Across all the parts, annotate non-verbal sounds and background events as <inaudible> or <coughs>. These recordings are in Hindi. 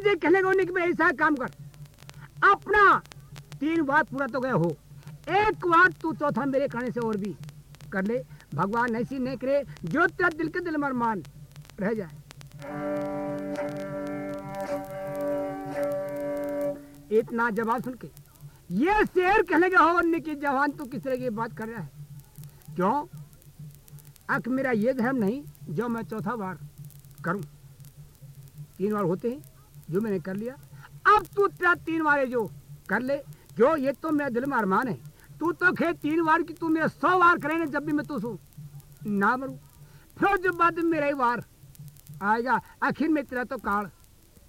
राजे कहने को कि ऐसा काम कर। अपना तीन बात पूरा तो गए हो। एक बार तू चौथा मेरे कहने से और भी कर ले। भगवान ऐसी नहीं करे जो तेरा दिल के दिल मर मान रह जाए। इतना जवाब सुन के, ये शेर कहने के हो निकी जवान तू किस तरह की बात कर रहा है? क्यों? अख मेरा ये धर्म नहीं, जो मैं चौथा बार करूँ। तीन बार होते हैं। जो मैंने कर लिया, अब तू तेरा तीन बार जो कर ले क्यों ये तो मेरा दिल में अरमान है। तू तो खे तीन बार की तू मेरे सौ बार करेंगे जब भी मैं तू सू ना मरू। फिर जब बाद मेरा ही बार आएगा, आखिर में तेरा तो काल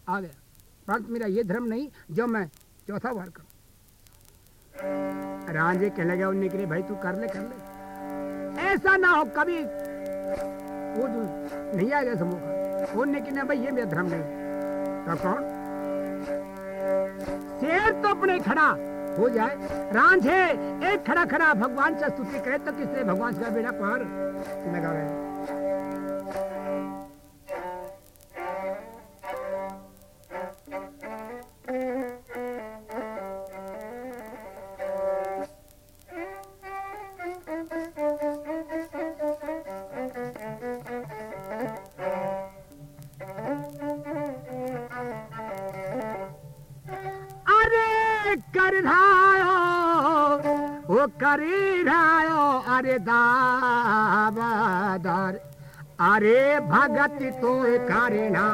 आ गया। परंतु मेरा ये धर्म नहीं, जो मैं चौथा बार करूँ। राजे कहने लगे, उन्हें के लिए भाई तू कर ले कर ले। ऐसा ना हो, कभी वो जो नहीं आएगा समूह का। उन्हें कि भाई ये मेरा धर्म नहीं कौन? शेर तो अपने खड़ा हो जाए। रांझे, एक खड़ा खड़ा। भगवान से स्तुति करे तो किसने? भगवान का बेड़ा पार लगा गया अरे कर धायो ओ करी धायो अरे दाबादार अरे भगत तो करना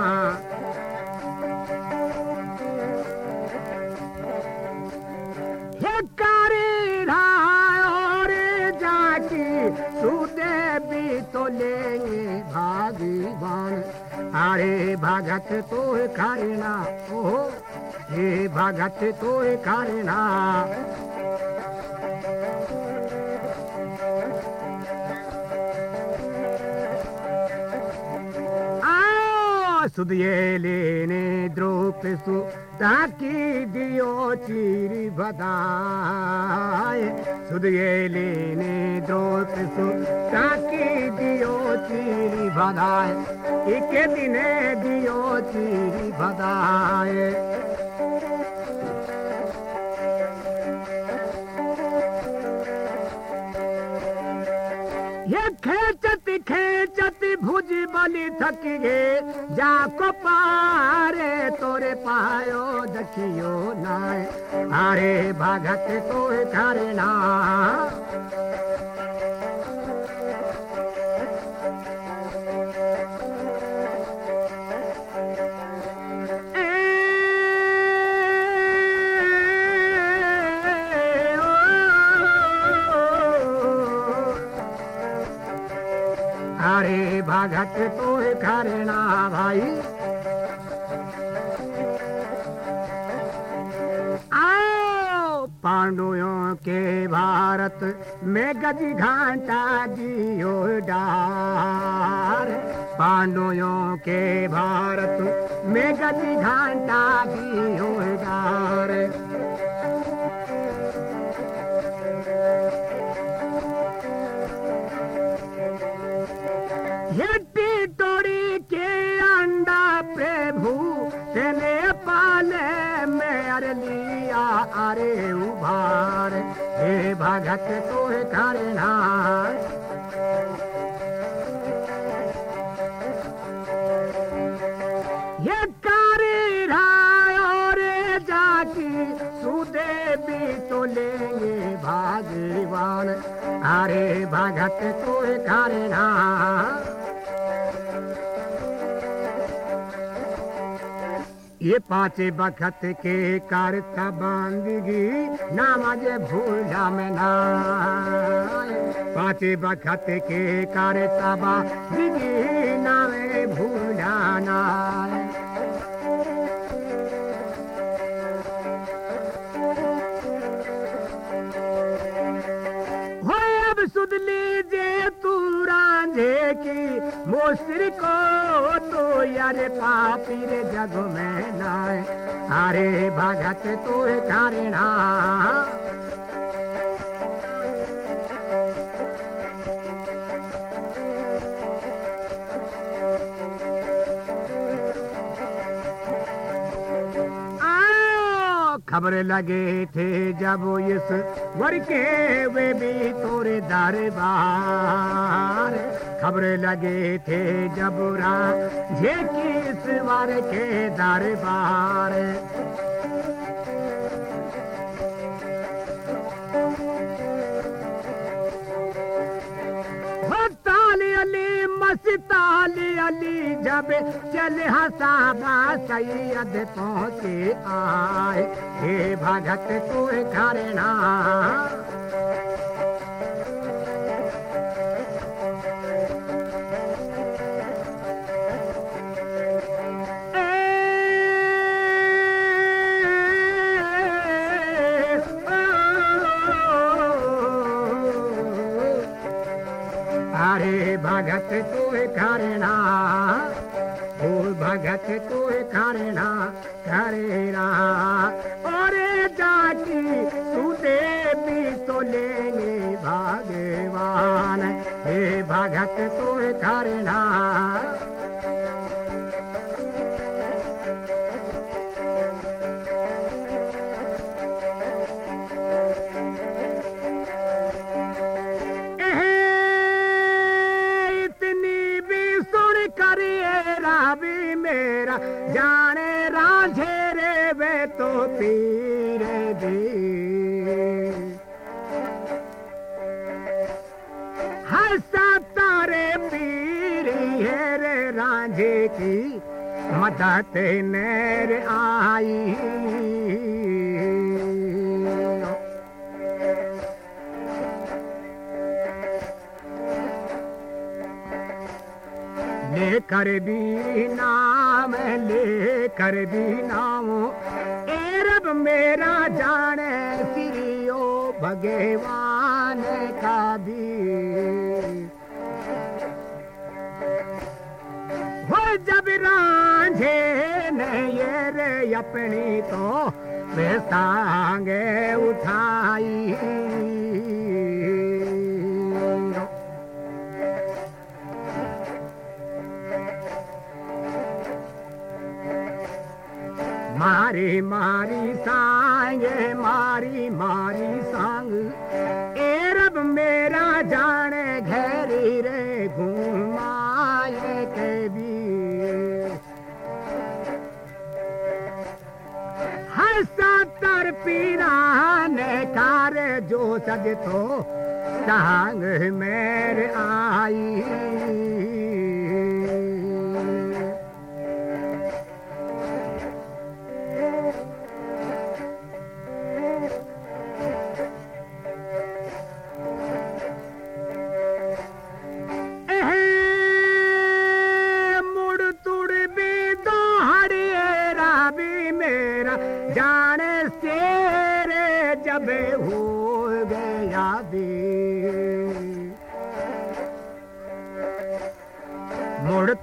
हे करी धायो रे जाकी सुदे भी तो लेंगे भागीवान अरे हे भगत तो करना लेने द्रोप सु, ताकि दियो चीरी लेने द्रोप सु, ताकि दियो चीरी बदाए एक दिने दियो चीरी बदाए अली थकिगे जा को पारे तोरे पायो दखियो नाए। हारे भगत तोय करना भगत तो करना भाई। पांडवों के भारत में गजी घाटा जियो डार। पांडवों के भारत में गजी घाटा जियो डार अरे उभार। हे भगत तो करना ये कारी रे जाकी, सुदे भी तो लेंगे भागवान अरे भगत तो करना ये पांचे बखत के करता बांदगी नामाजे भूला में ना पांचे बखत के करता बांदगी नामे भूला ना। हो अब सुध लीजिए तू रांझे की मोसर को तो यारे पापी रे जग में नाय। अरे भगत तो करना खबर लगे थे जब इस वर के वे भी तोरे दरबार खबर लगे थे जब राजे की इस वर के दरबार। ताली अली जब चल हसाबा सैयद पहुँचे आए, हे भगत तू करना भगत तू करना, भूल भगत तू करना करेना और जाकी तू देवी तो लेंगे भगवान हे भगत तू करना। मदद नेर आई। लेकर भी नाम लेकर भी नाम। एरब मेरा जाने सिरियो भगवान का भी। हो जब रांझे उठाई मारी मारी सांगे मारी मारी सांग पीराने जो सज तो टांग मेरे आई।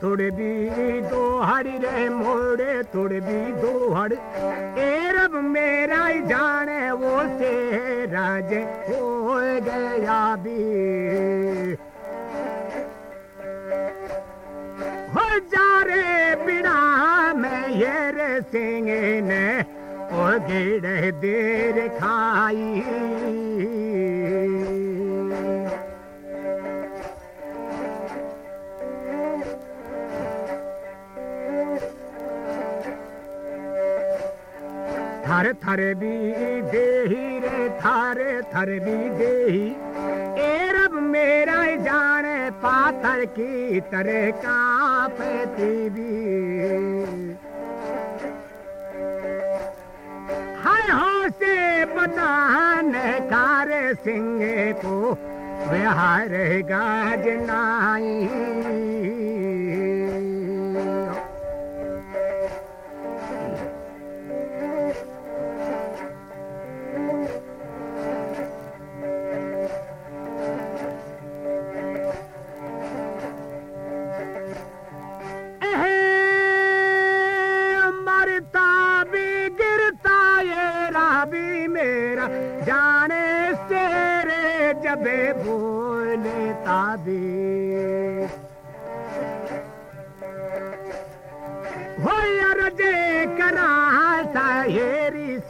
तुड़ भी दो हड़ रे मोड़े तुड़ भी दो हड़ एरब मेरा ही जाने, वो से राजे हो गया भी। हो जा रे बिना में ये रे सिंह ने, ओ गिड़ देर खाई। थर भी देही रे, थारे, थर भी देही एरब मेरा जाने, पाथर की तरह भी हाय हो से बताने कार सिंह को बिहार गाज नाई।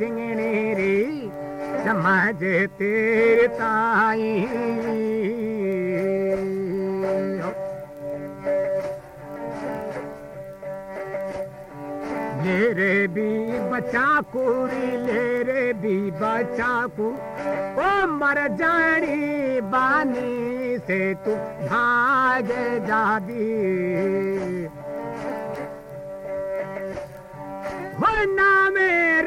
हो रजे करा साहेरी सिंगनी री समझ तेरे ताई। ले रे भी बचा कुड़ी ले रे भी बचा कु ओ मर जानी बानी से तू भाग जादी। नाम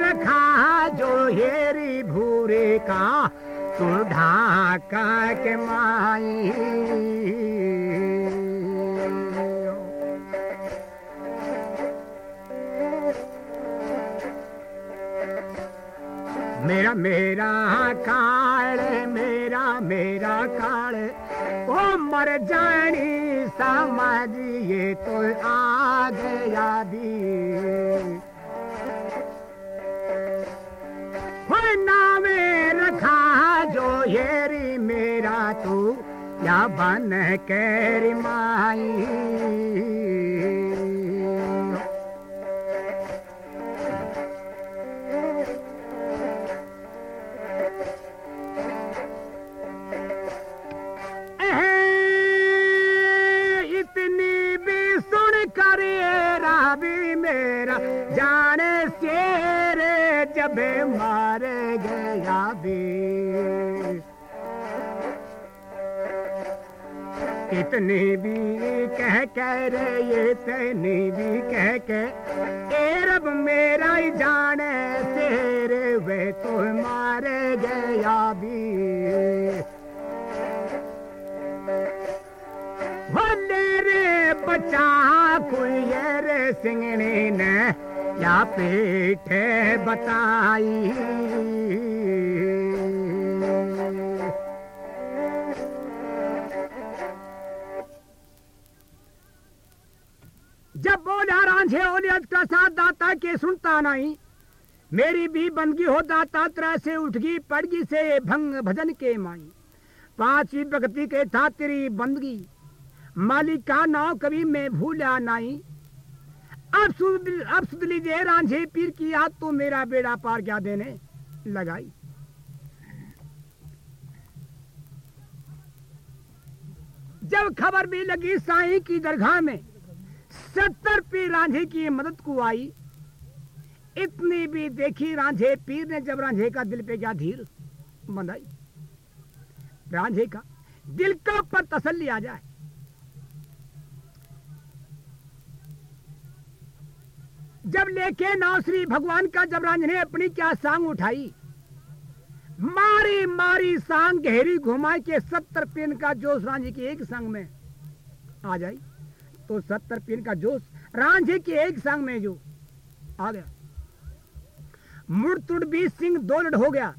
रखा जो हेरी भूरे का तू ढाका के माई। मेरा मेरा काल, मेरा मेरा काल, ओ मर जानी समझिए तो आ गया दी नाम रखा जो येरी मेरा तू, या बन कर माई। इतनी भी सुन कर रावी मेरा जाने शेर जब मार गया भी। इतनी भी कह कह रे ये तनी भी कह के ए रब मेरा ही जाने शेर वे तो मार गया भी। भले रे बचा कोई रे सिंगनी ने या पीठ बताई। जब बोला रांझे ओलियत का साथ दाता के सुनता नहीं। मेरी भी बंदगी हो दाता तरह से उठगी पड़गी से भंग भजन के माई। पांचवी भक्ति के था तेरी बंदगी। मालिक का नाव कभी मैं भूला नहीं। अब सुध अब सुध लीजिए, रांझे पीर की याद तो मेरा बेड़ा पार क्या देने? लगाई। जब खबर भी लगी साईं की दरगाह में, सत्तर पीर रांझे की मदद को आई। इतनी भी देखी रांझे पीर ने जब रांझे का दिल पे क्या धीर बंधाई रांझे का दिल के ऊपर तसल्ली आ जाए। जब लेके नाव श्री भगवान का जब रांझ ने अपनी क्या सांग उठाई। मारी मारी सांग गहरी घुमाई के सत्तर पेन का जोश रांझी की एक संग में आ जाई। तो सत्तर पेन का जोश रांझी की एक संग में जो आ गया। मुड़ तुड़ भी सिंह दो लड़ हो गया।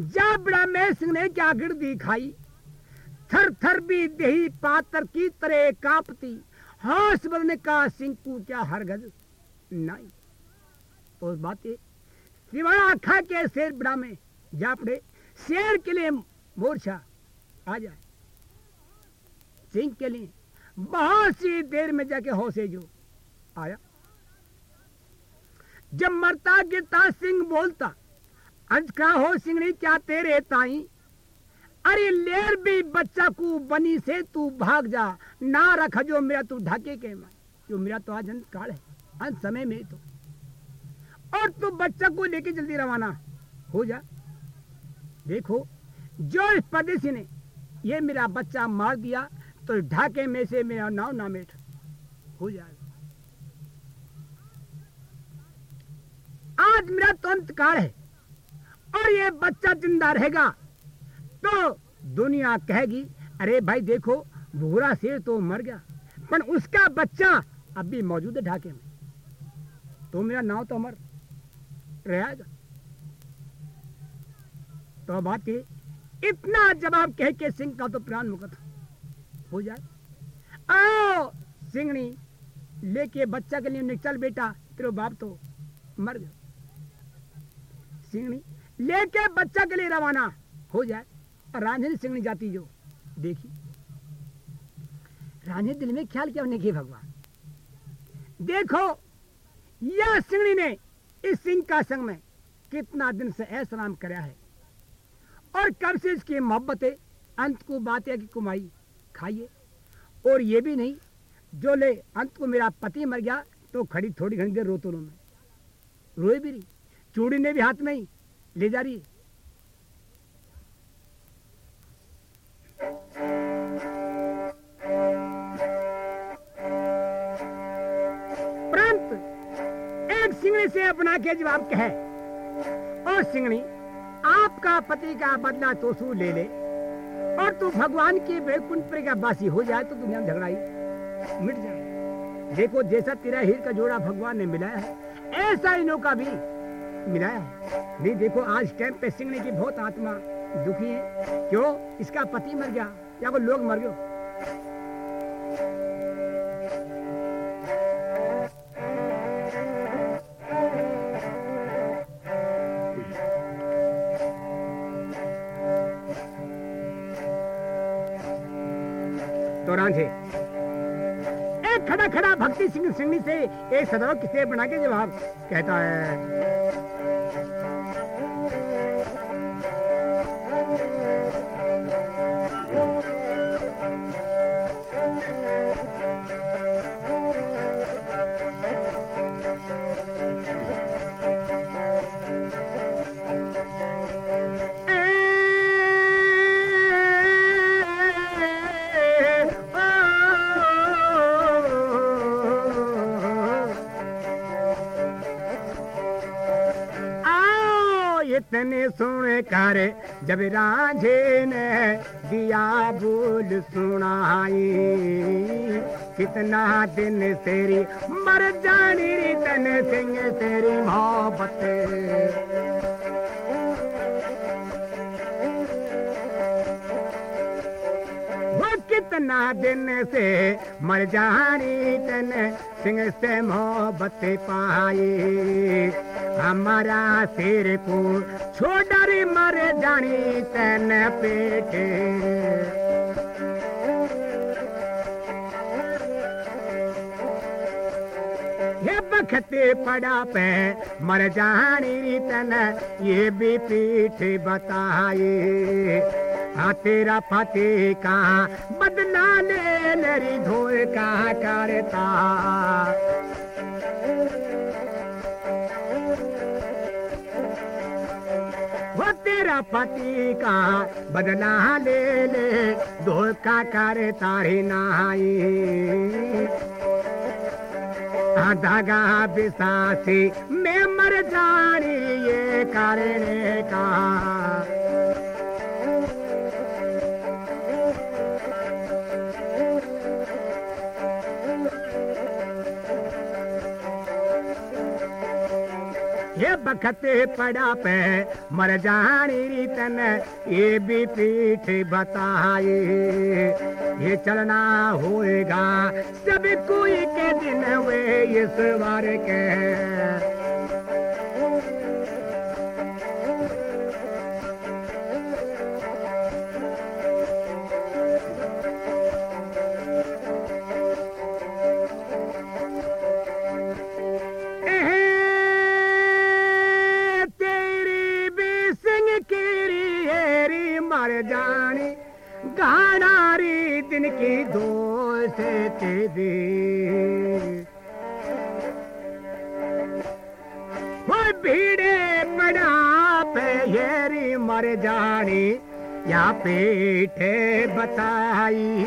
जा बड़ा में सिंह ने क्या गिर दिखाई। थर थर भी दही पातर की तरह कापती। हास बदने का सिंह को क्या हर बातें सिवाय आखा के शेर बड़ा में जा पड़े शेर के लिए मोर्चा आ जाए। सिंह के लिए बहुत सी देर में जाके हौसे जो आया। जब मरता गिरता सिंह बोलता, अंज का हो सिंगड़ी, क्या तेरे ताई? अरे लेर भी बच्चा को बनी से तू भाग जा, ना रख जो मेरा तू ढाके के मैं जो मेरा तो आज अंत काल है। अंत समय में तो। और तू बच्चा को लेके जल्दी रवाना हो जा। देखो, जो इस परदेसी ने ये मेरा बच्चा मार दिया तो ढाके में से मेरा नाव नामेट हो जाएगा आज मेरा तो अंत काल है, और ये बच्चा ज़िंदा रहेगा तो दुनिया कहेगी, अरे भाई देखो भूरा शेर तो मर गया, पर उसका बच्चा अब भी मौजूद है ढाके में। तो मेरा नाव तो अमर रहेगा तो बात ये, इतना जवाब कह के सिंह का तो प्राण मुक्त हो जाए। आओ सिंगनी लेके बच्चा के लिए निकल बेटा, तेरे बाप तो मर गया। सिंगनी लेके बच्चा के लिए रवाना हो जाए। रांझनी सिंगनी जाती जो, देखी। रांझे दिल में ख्याल क्या उन्हें भगवान। देखो यह सिंगनी ने इस सिंह का संग में कितना दिन से ऐसा नाम कराया है। और कब से इसकी मोहब्बत है अंत को बात की कुमाई खाइए। और ये भी नहीं, जो ले अंत को मेरा पति मर गया तो खड़ी थोड़ी घड़ी देर रोतो रो में। रोए भी रही चूड़ी ने भी हाथ में ही ले जा रही सिंगड़ी से अपना के जवाब कहे। और सिंगड़ी आपका पति का बदला तो सू ले ले, और तू भगवान के वैकुंठ पर का बासी हो जाए तो दुनिया में झगड़ाई मिट जाए। देखो, जैसा तेरा हीर का जोड़ा भगवान ने मिलाया है, ऐसा इनो का भी मिलाया है। नहीं, देखो, आज टाइम पे सिंगड़ी की बहुत आत्मा दुखी है। क्यों? इसका पति मर गया, या कोई लोग मर गए? दौरान से एक खड़ा खड़ा, भक्ति सिंह सिंह से एक सदाव किसे बना के जवाब? कहता है जब राझे ने दिया भूल सुनाई, कितना दिन तेरी मर जानी तन सिंह तेरी मोहब्बत। वो कितना दिन से मर जानी तन सिंह से मोहब्बत पाई। हमारा सिर को छोड़री मर जानी तन पेट ये बखते पड़ा पे मर जानी तन ये भी पीठ बताए हाँ तेरा पति का बदला ले लरी धोए का करता। तेरा पति का बदला ले ले, धोखा कर तारी नहाई धागा बिसासी मैं मर जा रही ये करने का। ये बखते पड़ा पे, मर जानी तन ये भी पीठ बताए। ये चलना होएगा सब कोई के दिन वे इस बार के। गानारी दिन की दोस्त तेरी। भीड़े पे पेरी मर जानी या पीठे बताई।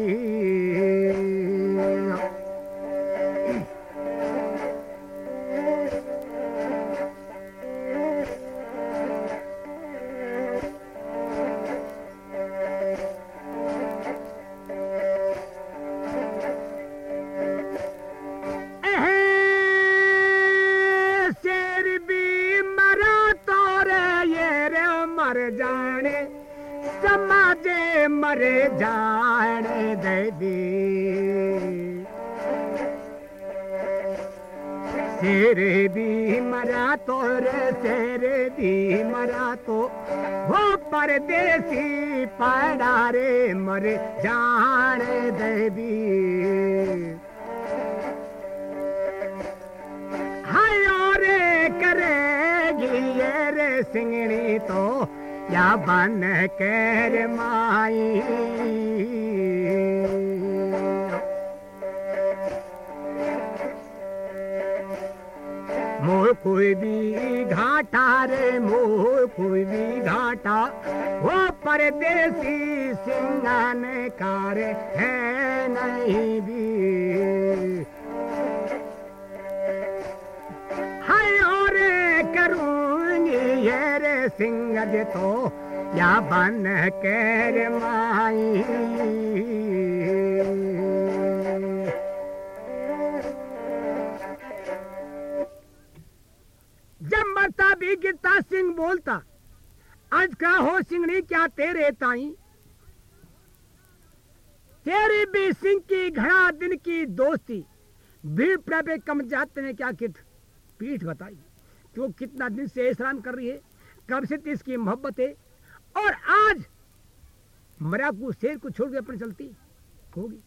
मोरे जाने देवी तेरे भी मरा तो रे तेरे भी मरा तो वो परदेसी पड़ा रे मर जाने देवी हाय रे करेगी ये रे सिंगणी तो या बन कर माई। मोह कोई भी घाटा रे मोह कोई भी घाटा वो परदेसी सिंगन कार है नहीं भी। हाय और करूँगी ये रे सिंह जे तो या बन कर माई। जब मरता भी गिरता सिंह बोलता, आज का हो सिंगड़ी क्या तेरे ताई? तेरी भी सिंह की घड़ा दिन की दोस्ती, भीड़ पे कम जाते ने क्या कित? पीठ बताई। कि वो कितना दिन से ऐसरान कर रही है? कब से इसकी मोहब्बत है? और आज मरा को शेर को छोड़ के अपने चलती होगी।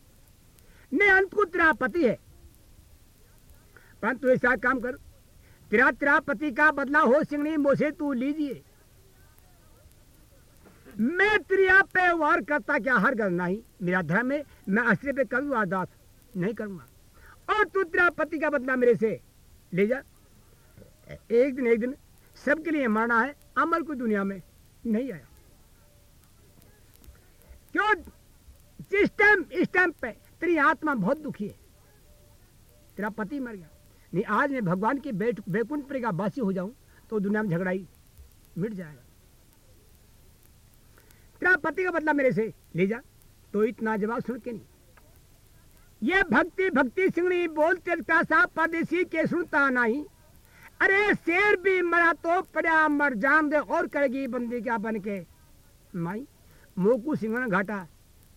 नहीं अंत को तेरा पति है। परंतु ऐसा काम कर, तेरा तेरा पति का बदला हो, सिंगनी मोसे तू लीजिए। मैं त्रिया पे वार करता क्या हर गल नहीं? मेरा धर्म है, मैं असरे पे कभी वारदात नहीं करूँगा। और तू तेरा पति का बदला मेरे से ले जा। एक दिन एक दिन, सबके लिए मरना है अमल को दुनिया में नहीं आया। क्यों? जिस टाइम इस टाइम पे तेरी आत्मा बहुत दुखी है। तेरा पति मर गया। नहीं, आज मैं भगवान के बैठ बैकुंठ का बासी हो जाऊँ तो दुनिया में झगड़ाई मिट जाएगा। तेरा पति का बदला मेरे से ले जा तो इतना जवाब सुन के नहीं। ये भक्ति भक्ति सिंगड़ी बोलते सा परदेसी के सुनता नहीं अरे, शेर भी मरा तो पड़ा, मर जान दे, और करेगी बंदी क्या बन के माई, मोकू सिंगना घाटा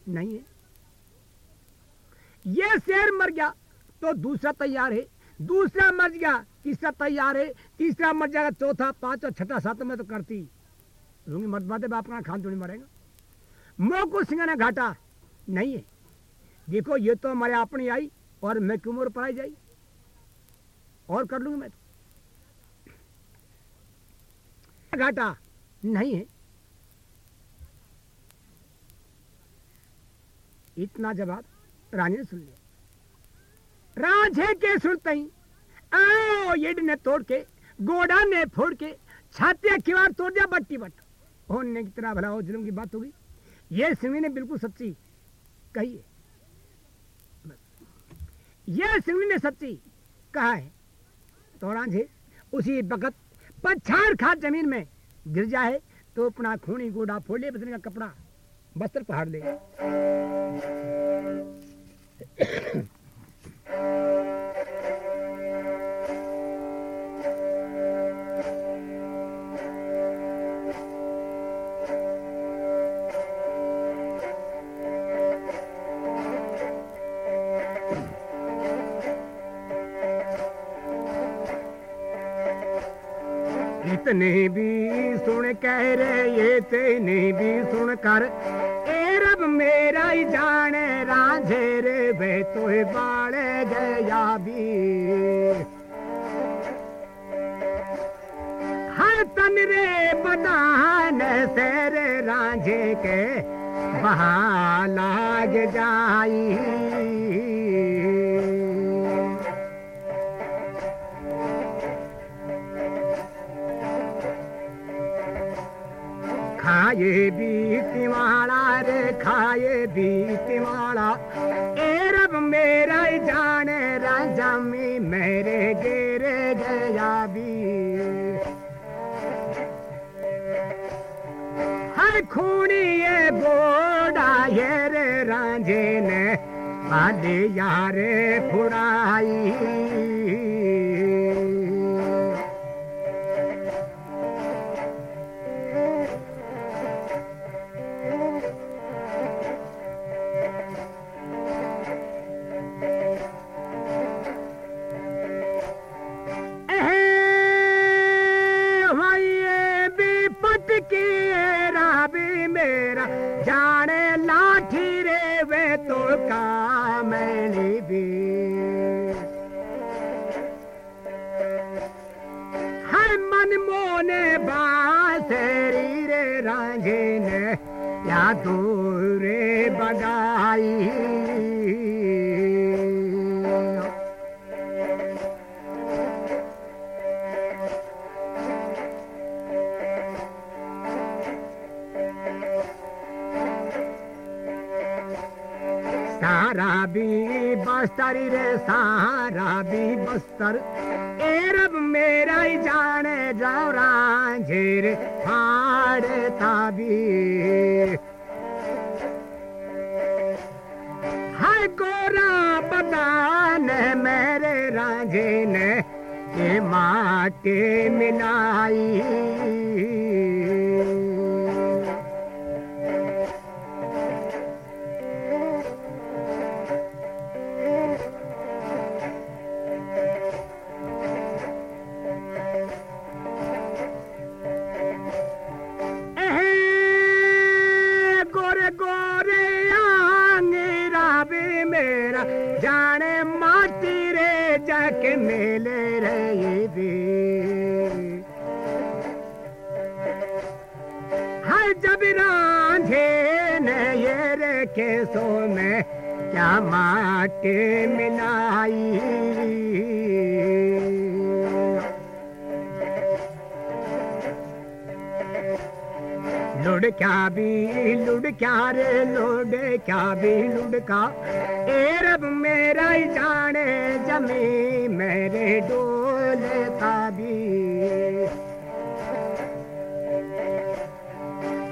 नहीं है। ये शेर मर गया तो दूसरा तैयार है। दूसरा मर गया, तीसरा तैयार है। तीसरा मर जाएगा, चौथा, पांचवा, छठा सात में तो करती। लूँगी मत बातें बाप का खान तो नहीं मरेगा। मोकू सिंगना घाटा नहीं है। देखो, ये तो हमारे अपनी आई, और मैं क्यों मोर पर आई जाई। और कर लूँगी मैं तो। घाटा। नहीं। है इतना जवाब रानी ने सुन लिया। राजे के सुनते ही आओ येड ने तोड़ के, गोड़ा ने फोड़ के, छातिया किवार तोड़ दिया, बट्टी बट। होने की तरह भला हो, जुलम की बात होगी। ये सिंह ने बिल्कुल सच्ची कही है। यह सिंह ने सच्ची कहा है। तो राझे, उसी वक्त पछाड़ खा ज़मीन में। गिर जाए तो अपना खूनी गोड़ा फोले बदने का कपड़ा बस्तर पहाड़ ले। ये तेने भी सुन कर, ए रब मेरा ही जाने राझे रे वे तो बाड़े गया भी। हर तन रे बदान से रे राझे के बहा लाग जाई। खाए बीती माला रे खाए बीती माला ए रब मेरा जाने, राजा मेरे गेरे गया भी हर खूनी ये बोड़ा ये रे रांझे ने आदे यारे फुड़ाई। बस्तर रे सारा भी बस्तर। एरब मेरा ही जाने, जाओ रांझेर फाड़े ताबी हाय गोरा बदान मेरे रांझे ने, ये माटे मिलाई भी लुढ़क्या रे लुढ़क्या भी लुढ़का ए रब मेरा ही जाने, जमी मेरे डोले ताबी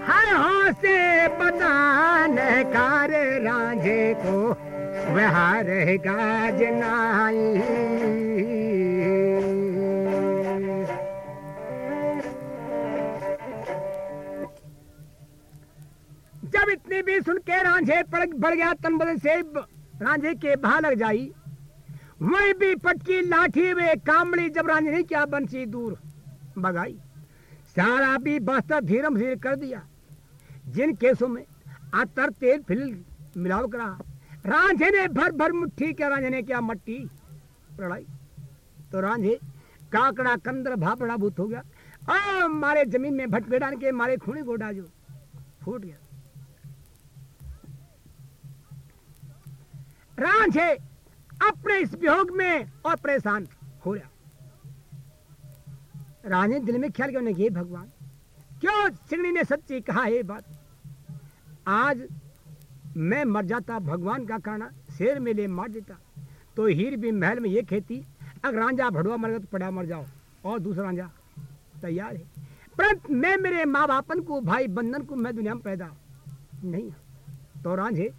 हर हो से बदान कार रांझे को, वह रहेगा जनाई बढ़ गया तन बदन से रांझे के भा लग जाई। वही भी पटकी लाठी में कामड़ी जब रांझे ने क्या बंसी दूर भगाई। सारा भी बस्तर धीरम धीरे कर दिया। जिन केसों में अतर तेल फिल मिलाव करा, रांझे ने भर भर मुट्ठी क्या रांझे ने क्या मट्टी पड़ाई तो रांझे काकड़ा कंदर भापड़ा भूत हो गया। आ, मारे ज़मीन में भटके के मारे खूनी गोडा जो फूट गया। रांझे अपने इस वियोग में और परेशान हो रहा। राजे दिल में ख्याल किया उन्हें ये भगवान। क्यों सिंगड़ी ने सच्ची कहा ये बात? आज मैं मर जाता, भगवान का कहना शेर में ले मार देता। तो हीर भी महल में ये खेती अगर रांझा भड़ुआ मर गया तो पड़ा मर जाओ, और दूसरा रांझा तैयार है। परंतु मैं मेरे माँ बापन को भाई बंधन को मैं दुनिया में पैदा नहीं तो रांझे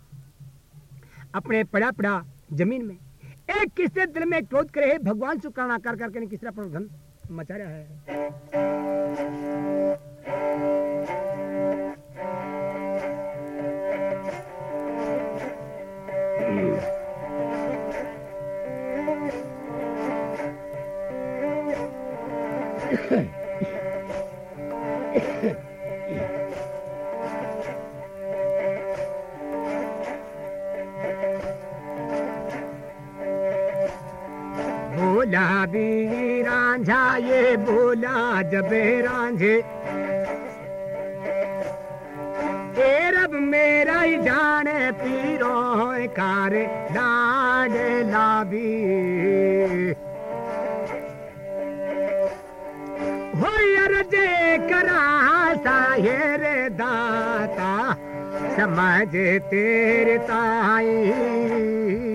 अपने पड़ा पड़ा ज़मीन में। एक किसने दिल में क्रोध करे भगवान से करना कर करके ने किसरा प्रधन मचा रहा है। <laughs> बोला भी रांझा, ये बोला जबे रांझे। रब मेरा ही जाने पीरो कार लाड लाबी। हो अरजे करा साहेर दाता, समझ तेरे ताई।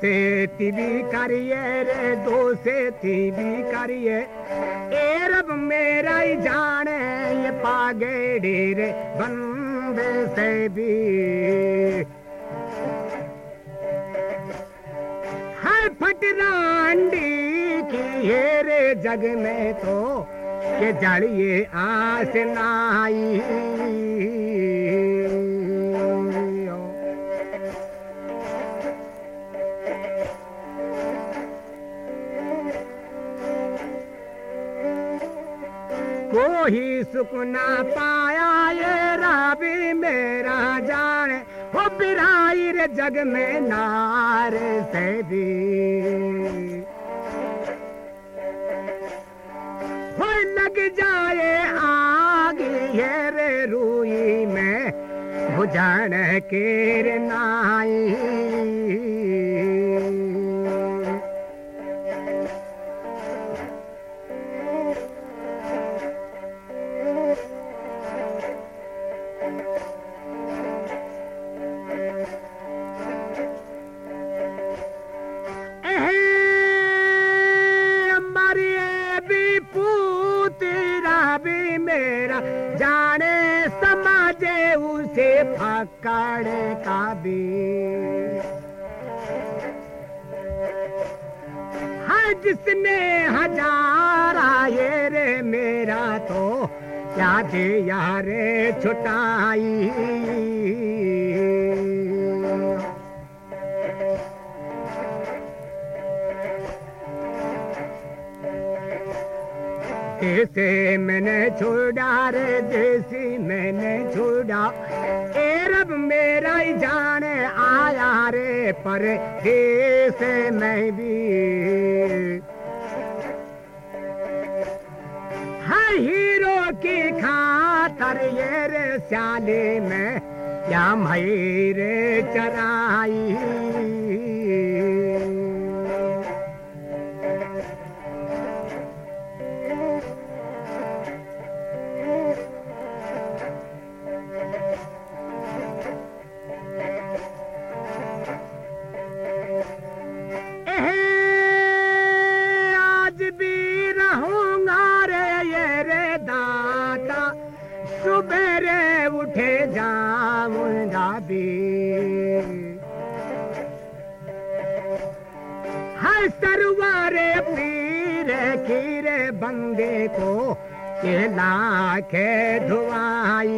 से भी करिए रे दो से भी करिए एरब मेरा ही जाने ये पागेड़ी रे बंदे से भी। है फटरांडी की ये रे जग में तो ये जड़िए आस नाई। कोई सुख ना पाया ये राबी मेरा जाने। हो बिराई रे जग में नार से भी हो लग जाए आग ये रे रूई में, बुझान के नाई। पकड़ का भी है, जिसने हजारा ये रे मेरा तो क्या दे यार छुटाई? देसे मैंने छोड़ा रे देसी मैंने छोड़ा मेरा ही जाने आया रे, पर से नहीं भी। हर हीरो की खातर ये रे, स्याले में या मई रे चराई बंदे को के लाखे धुआई।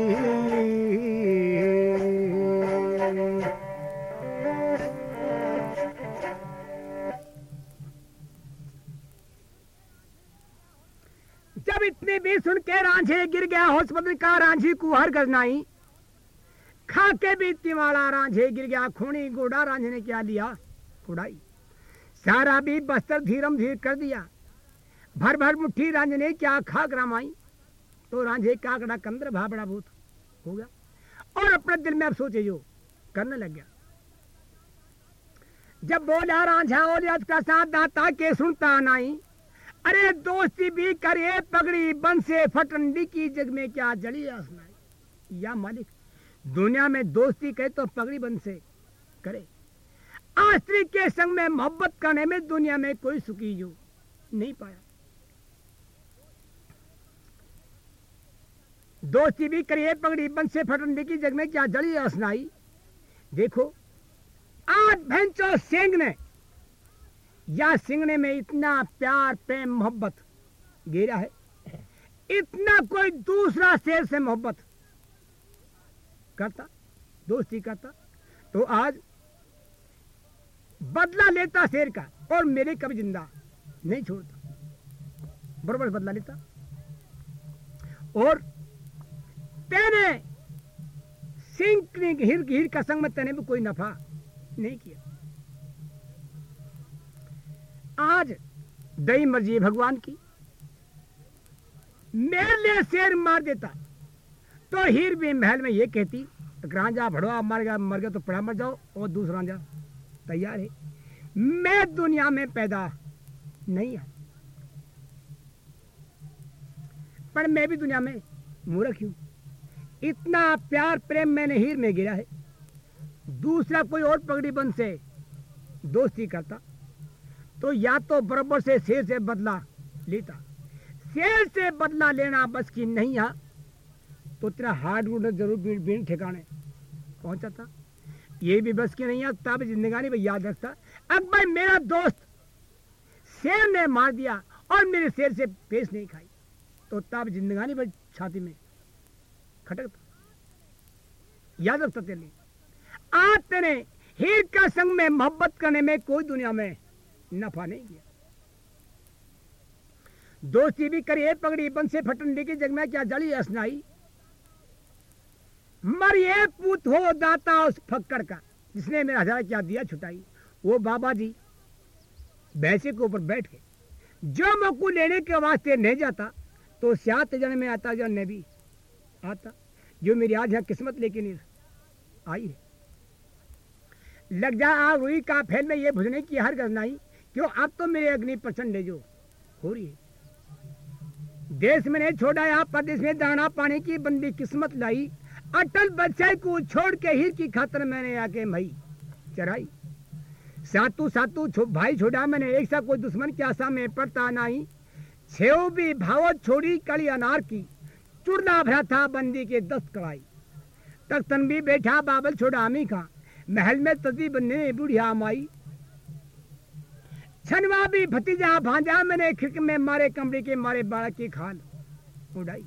जब इतने भी सुन के रांझे गिर गया हॉस्पिटल का रांझी कुहर गजनाई खा के भी तिवाड़ा रांझे गिर गया, खूनी गोड़ा रांझे ने क्या लिया? कुड़ाई। सारा भी बस्तर धीरम धीर कर दिया। भर भर मुट्ठी रांझे ने क्या खा रामाई? तो रांझे काकड़ा कंदर भाबड़ा भूत। हो गया। और अपने दिल में अब सोचे जो, करने लग गया। जब बोला, रांझा, और का दाता के सुनता नहीं। अरे दोस्ती भी करे, पगड़ी बन से फटंडी की जग में क्या जड़ी आसनाई या मालिक, दुनिया में दोस्ती करे तो पगड़ी बन से करे। आस्त्री के संग में मोहब्बत करने में दुनिया में कोई सुखी जो नहीं पाया। दोस्ती भी करिए पगड़ी बन से फटंडी की जग में क्या जड़ी आसनाई देखो, आज भैंचो सेंग ने या सिंगने में इतना प्यार, प्रेम, मोहब्बत गिरा है? इतना कोई दूसरा शेर से मोहब्बत करता, दोस्ती करता तो आज बदला लेता शेर का और मेरे कभी ज़िंदा नहीं छोड़ता। बरोबर बदला लेता। और तेने सिंह हिर हिर का संग में तेने भी कोई नफा नहीं किया। आज दई मर्ज़ी है भगवान की। मेरे लिए शेर मार देता। तो हीर भी महल में ये कहती रांझा भड़वा मर गया मर गया तो पड़ा मर जाओ और दूसरा रांझा तैयार है। मैं दुनिया में पैदा नहीं है। पर मैं भी दुनिया में मूर्ख हूँ। इतना प्यार प्रेम मैंने हीर में गिरा है। दूसरा कोई और पगड़ी बंद से दोस्ती करता तो या तो बराबर से शेर से बदला लेता। शेर से बदला लेना बस की नहीं आ तो तेरा हार्ड रूट ज़रूर बीन बीन ठिकाने पहुँचा था ये भी बस की नहीं है तब जिंदगानी में याद रखता। अकबर मेरा दोस्त शेर ने मार दिया और मेरे शेर से पेश नहीं खाई तो तब जिंदगानी में छाती में खटकता याद रखता तेरे लिए। आज तेरे हीर का संग में मोहब्बत करने में कोई दुनिया में नफा नहीं किया। दोस्ती भी करिए पगड़ी बन से फटन की जग में क्या जली असनाई। मरिए पूत हो दाता उस फक्कर का, जिसने मेरा हज़ार क्या दिया छुटाई। वो बाबा जी, भैंसे के ऊपर बैठ के जो मकू लेने के वास्ते नहीं जाता तो सात जन में आता, जन ने भी आता। जो मेरी आज यहाँ किस्मत लेके नहीं आई है। लग जा आ रुई का फैल में ये भुजने की हर गजनाई क्यों? अब तो मेरे अग्नि प्रचंड है जो हो रही है। देश में नहीं छोड़ा या प्रदेश में दाना पाने की बंदी किस्मत लाई। अटल बच्चे को छोड़ के हीर की खातर मैंने आके मई चराई सातू सातू छो, भाई छोड़ा मैंने एक सा कोई दुश्मन की आशा में पड़ता नहीं। छेव भी भावत छोड़ी कली अनार की। चुड़ना भरा था बंदी के दस्त कड़ाई तख्तन भी बैठा बाबल छोड़ा आमी का। महल में तजी बनने बुढ़िया माई। छनवा भी भतीजा भांजा मैंने खिड़क में मारे कमरे के मारे बालक की खाल उड़ाई।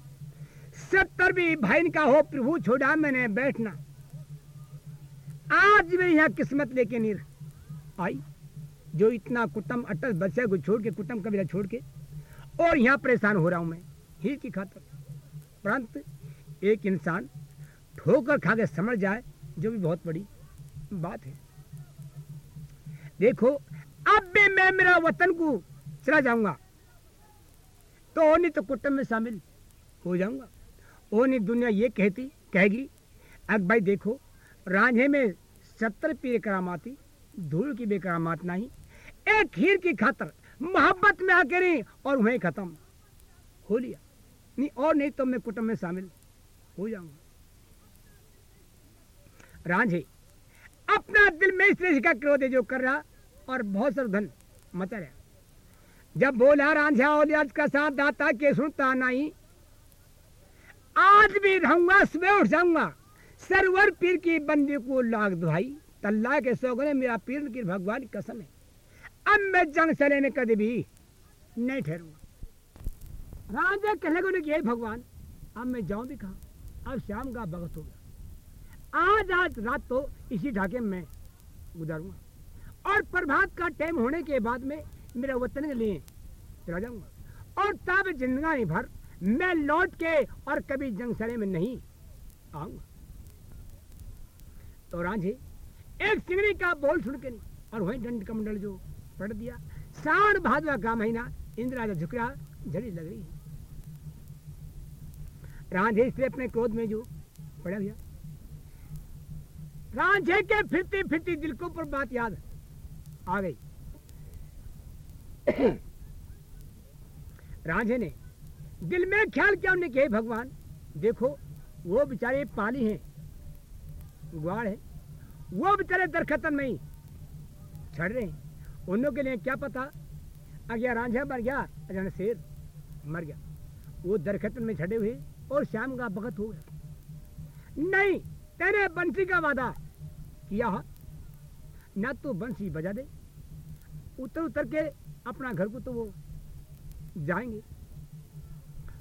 सत्तर भी भाई का हो प्रभु छोड़ा मैंने बैठना। आज भी यहाँ किस्मत लेके नीर आई, जो इतना कुटम अटल बच्चे को छोड़ के कुटम कबीला छोड़ के, और यहाँ परेशान हो रहा हूँ मैं ही की खातर। परंतु एक इंसान ठोकर खा के समझ जाए, जो भी बहुत बड़ी बात है। देखो, अब भी मैं मेरा वतन को चला जाऊँगा। तो नहीं तो कुटुंब में शामिल हो जाऊँगा। नहीं दुनिया ये कहती, कहेगी अब भाई देखो, रांझे में सत्तर पीर करामाती, धूल की बेकरामात नहीं। एक खीर की खातर मोहब्बत में आके नहीं और वहीं खत्म। हो लिया। नहीं, और नहीं तो मैं कुटुंब में शामिल हो जाऊँगा। रांझे, अपना दिल में इस का क्रोध जो कर रहा और बहुत सर धन मचा रहा। जब बोला, रांझा औलियात का साथ दाता के सुनता नहीं, आज भी रहूँगा, सुबह उठ जाऊँगा। सरवर पीर की बंदी को लाग दुहाई, तल्ला के सोगने मेरा पीर की भगवान कसम है। अब मैं जंग सले में कभी भी नहीं ठहरूँगा। राजा कहने को किया भगवान, अब मैं जाऊँ भी कहा? अब शाम का भगत हो गया। आज आज रात तो इसी ढाके में मैं गुजारूँगा। और प्रभात का टाइम होने के बाद में मेरा वतन के लिए चला जाऊँगा। और तब जिंदगानी भर मैं लौट के और कभी जंगसरे में नहीं आऊँगा। तो रांझे, एक सिंगड़ी का बोल सुन के नहीं, और वही दंड का कमंडल जो पढ़ दिया, साढ़ भादवा का महीना इंदिरा राजा झुक रहा झड़ी लग रही है। रांझे इसलिए अपने क्रोध में जो पड़ा गया रांझे के फिरती फिरती दिल को पर बात याद आ गई। <coughs> रांझे ने दिल में ख्याल किया उन्हें कि भगवान, देखो, वो बेचारे पाली हैं ग्वाड़ है। वो बेचारे दरखतन में ही छड़ रहे हैं। उन के लिए क्या पता? अगया रांझा, मर गया, अजान शेर मर गया। वो दरखतन में छड़े हुए और शाम का बखत हो गया। नहीं, तेरे बंसी का वादा किया ना तो बंसी बजा दे उतर उतर के अपना घर को तो वो जाएँगे।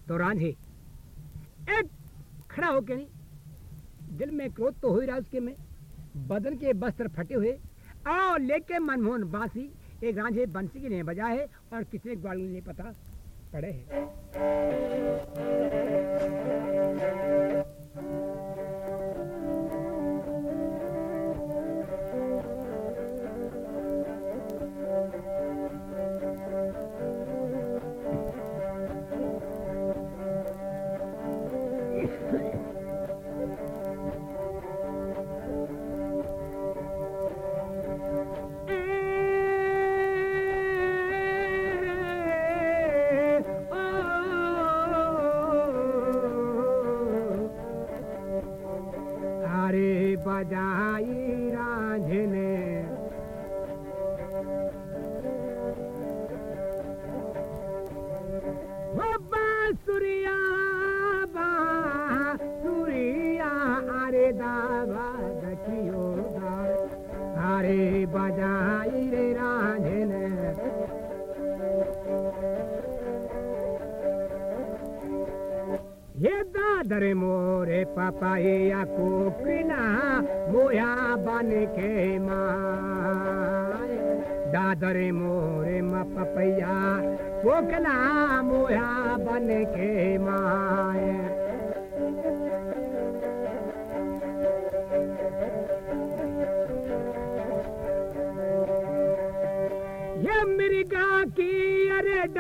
तो रांझे, एक खड़ा होके नहीं, दिल में क्रोध तो हो ही रहा उसके में, बदन के वस्त्र फटे हुए, आओ लेके मनमोहन बांसी, एक रांझे बंसी की नहीं बजा है और कितने ग्वाल नहीं पता, पड़े है।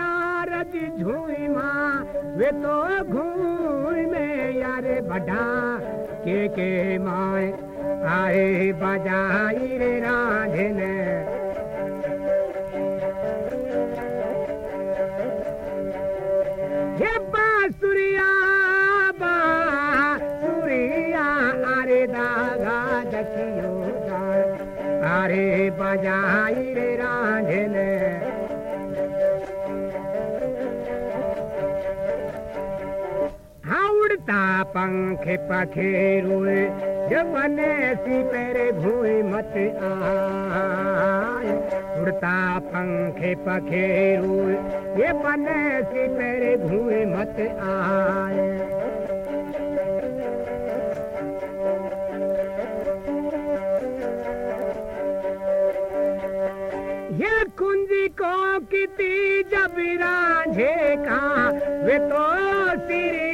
अरे डारद वे तो घूम यारे बढ़ा के के माए आए बजाई रे राधन हे बासुरिया बासुरिया अरे बजाई रे उड़ता पंख पखेरुए जबने सी पेरे भूई मत आए। उड़ता पंख पखेरुए ये बने सी पेरे भूई मत आए। ये कुंजी को किती जब राझे का, वे तो सिरी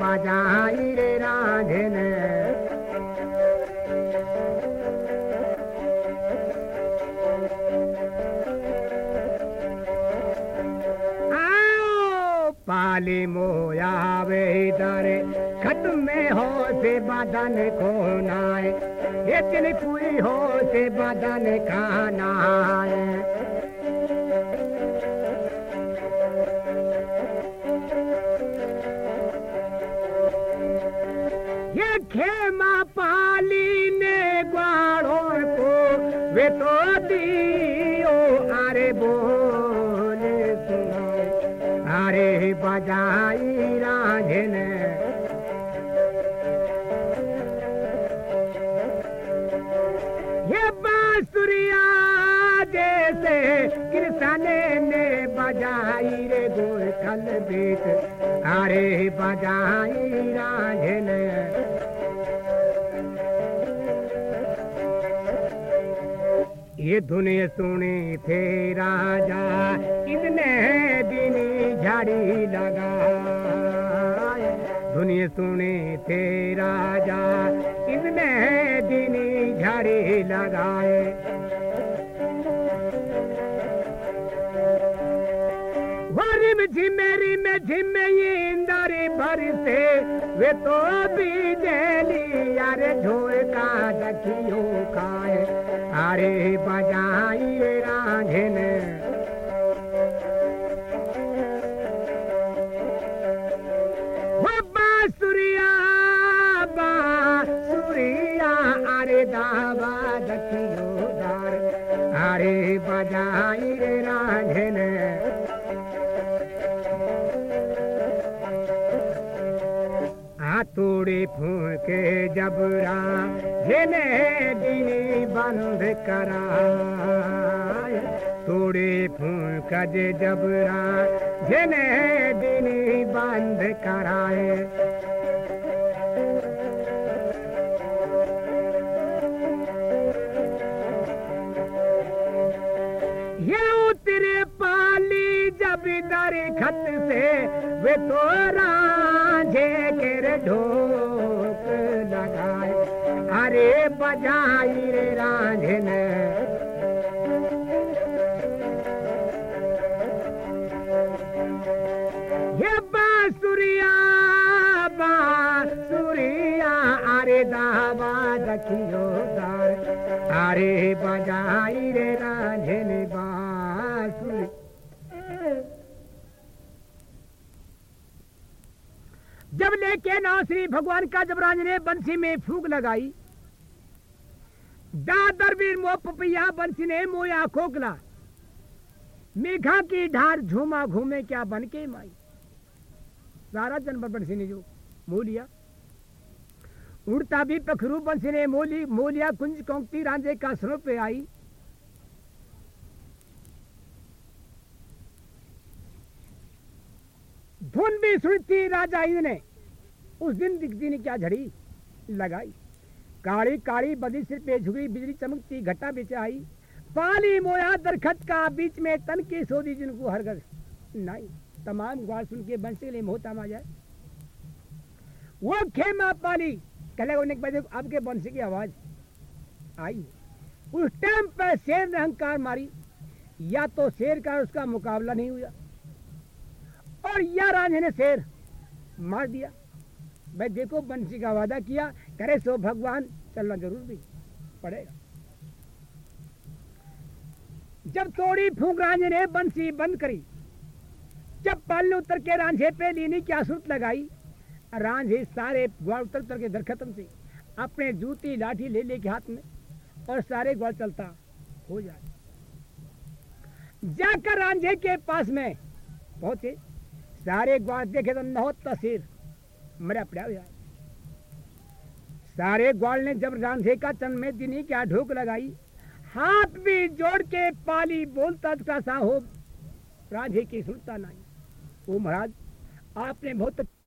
बजाई रे राधन पाली मोया वे दरे खत्म में हो से बदन को नाए दिन कोई हो से बदन नाए गोल कल बीत अरे बजाई राधन ये दुनिया सुनी थे राजा, इतने दिन झाड़ी लगा दुनिया सुनी थे राजा, इतने दिन झाड़ी लगाए। झिमेरी में झिमे इंदरी भर से। वे तो बिजली यारे झोर का दखियो खाए। अरे बांसुरिया बांसुरिया अरे दावा दखियो दार। अरे बजाई रे हाथोड़े फूके जबरा जेने दिनी बंद करा तोड़े फूक जबरा जेने दिनी बंद कराए। ये उतरे पाली जब दर खत से, वे तो के ढोक लगाए। अरे बजाई रे रांझन। ये बांसुरिया बांसुरिया, अरे दावा दखियो दार। अरे बजाई रे रांझन। जब लेके ना श्री भगवान का जब राज ने बंसी में फूक लगाई, दादर वीर मो पपैया बंसी ने मोया खोकला मेघा की ढार झूमा घूमे क्या बन के माई। सारा जनवर बंसी ने जो मोह लिया। उड़ता भी पखरू बंसी ने मोली मोलिया कुंज कौंकती रांझे कासरों पे आई। धुन भी सुनती राजा इंद्र ने उस दिन दिखती ने क्या झड़ी? लगाई। काली काली बदी सिर पे झुकी, बिजली चमकती, घटा बिच आई। पाली मोया, दरखत का बीच में तन की सोदी जिनको हरगज नहीं तमाम ग्वाल सुन के बंसी ले मोहता आ जाए वो खेमा पाली कहले होने के बाद अब के बंसी की आवाज़ आई। उस टाइम पर शेर ने अहंकार मारी। या तो शेर का उसका मुकाबला नहीं हुआ। और या रांझे ने शेर। मार दिया। भाई देखो, बंसी का वादा किया, करे सो भगवान, चलना ज़रूर भी पड़ेगा। जब तोड़ी फूक रांझे ने बंसी बंद करी, जब पाल ने उतर के रांझे पे लीनी की आसुत लगाई, रांझे सारे ग्वाल उतर उतर के दरखतम से अपने जूती लाठी ले ले के हाथ में, और सारे ग्वाल चलता हो जाए। जाकर रांझे के पास में पहुँचे। सारे ग्वाल देखे तो हो तस्वीर मरा हुआ सारे ग्वाल ने जब रांधे का चंद में दिनी क्या ढोक लगाई? हाथ भी जोड़ के पाली बोलता था सा हो रांझे की सुनता नहीं। वो महाराज, आपने बहुत